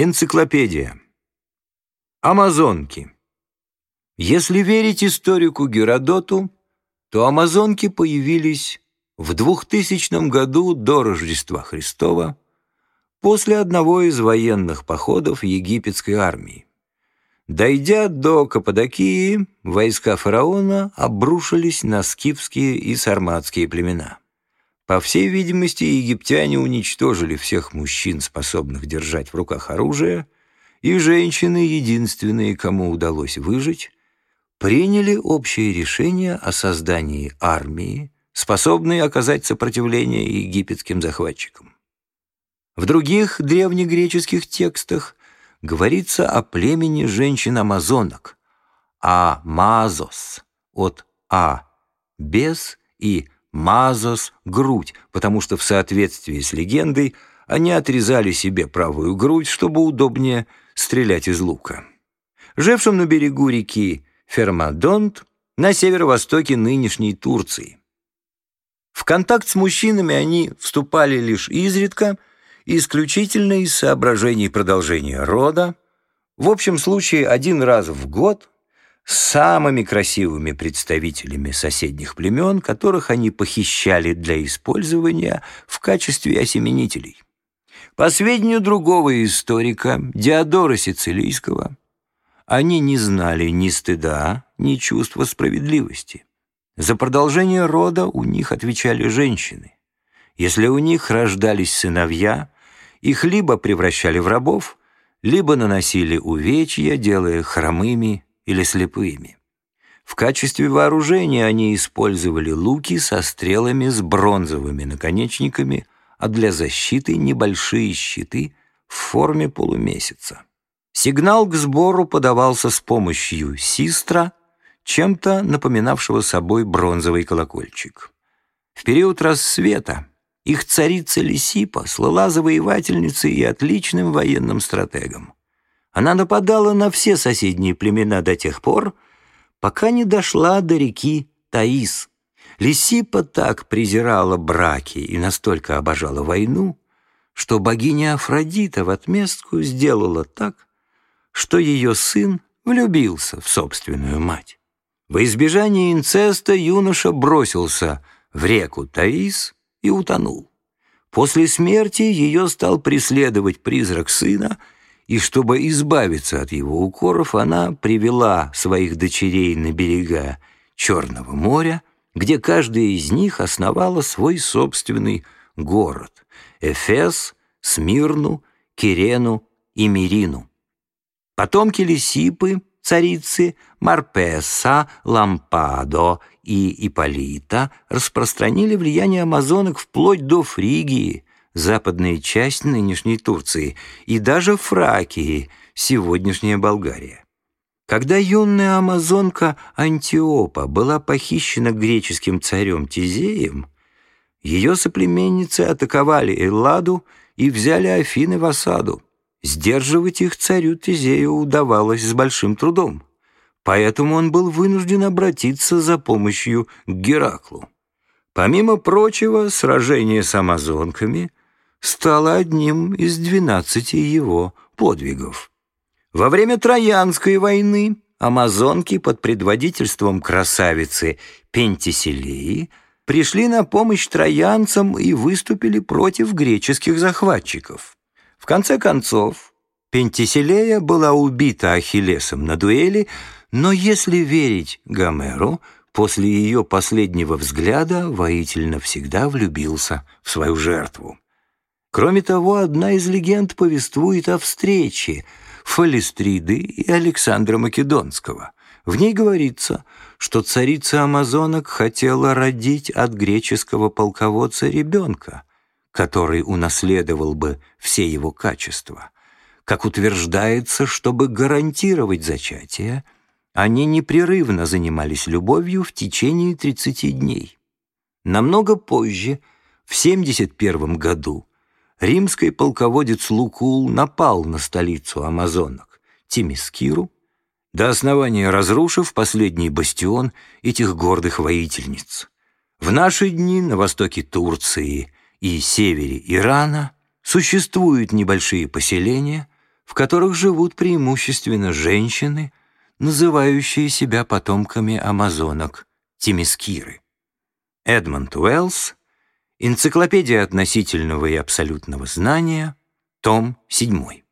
Энциклопедия. Амазонки. Если верить историку Геродоту, то амазонки появились в 2000 году до Рождества Христова после одного из военных походов египетской армии. Дойдя до Каппадокии, войска фараона обрушились на скифские и сарматские племена. По всей видимости, египтяне уничтожили всех мужчин, способных держать в руках оружие, и женщины, единственные, кому удалось выжить, приняли общее решение о создании армии, способной оказать сопротивление египетским захватчикам. В других древнегреческих текстах говорится о племени женщин-амазонок, а мазос от а – без и мазос – грудь, потому что в соответствии с легендой они отрезали себе правую грудь, чтобы удобнее стрелять из лука. Жившим на берегу реки Фермадонт на северо-востоке нынешней Турции. В контакт с мужчинами они вступали лишь изредка, исключительно из соображений продолжения рода, в общем случае один раз в год самыми красивыми представителями соседних племен, которых они похищали для использования в качестве осеменителей. По сведению другого историка, Диодора Сицилийского, они не знали ни стыда, ни чувства справедливости. За продолжение рода у них отвечали женщины. Если у них рождались сыновья, их либо превращали в рабов, либо наносили увечья, делая хромыми или слепыми. В качестве вооружения они использовали луки со стрелами с бронзовыми наконечниками, а для защиты небольшие щиты в форме полумесяца. Сигнал к сбору подавался с помощью систра, чем-то напоминавшего собой бронзовый колокольчик. В период рассвета их царица Лисипа слыла завоевательницей и отличным военным стратегом. Она нападала на все соседние племена до тех пор, пока не дошла до реки Таис. Лисипа так презирала браки и настолько обожала войну, что богиня Афродита в отместку сделала так, что ее сын влюбился в собственную мать. Во избежание инцеста юноша бросился в реку Таис и утонул. После смерти ее стал преследовать призрак сына, и чтобы избавиться от его укоров, она привела своих дочерей на берега Черного моря, где каждая из них основала свой собственный город — Эфес, Смирну, Кирену и Мирину. Потомки Лисипы, царицы Марпеса, Лампадо и Иполита распространили влияние амазонок вплоть до Фригии, западная часть нынешней Турции, и даже Фракии, сегодняшняя Болгария. Когда юная амазонка Антиопа была похищена греческим царем Тизеем, ее соплеменницы атаковали Элладу и взяли Афины в осаду. Сдерживать их царю Тизею удавалось с большим трудом, поэтому он был вынужден обратиться за помощью к Гераклу. Помимо прочего, сражение с амазонками стало одним из двенадцати его подвигов. Во время Троянской войны амазонки под предводительством красавицы Пентиселеи пришли на помощь троянцам и выступили против греческих захватчиков. В конце концов, Пентиселея была убита Ахиллесом на дуэли, но если верить Гомеру, после ее последнего взгляда воитель навсегда влюбился в свою жертву. Кроме того, одна из легенд повествует о встрече Фалистриды и Александра Македонского. В ней говорится, что царица амазонок хотела родить от греческого полководца ребенка, который унаследовал бы все его качества. Как утверждается, чтобы гарантировать зачатие, они непрерывно занимались любовью в течение 30 дней. Намного позже, в 71 году, римский полководец Лукул напал на столицу амазонок, Тимискиру, до основания разрушив последний бастион этих гордых воительниц. В наши дни на востоке Турции и севере Ирана существуют небольшие поселения, в которых живут преимущественно женщины, называющие себя потомками амазонок Тимискиры. Эдмонд Уэллс, Энциклопедия относительного и абсолютного знания, том 7.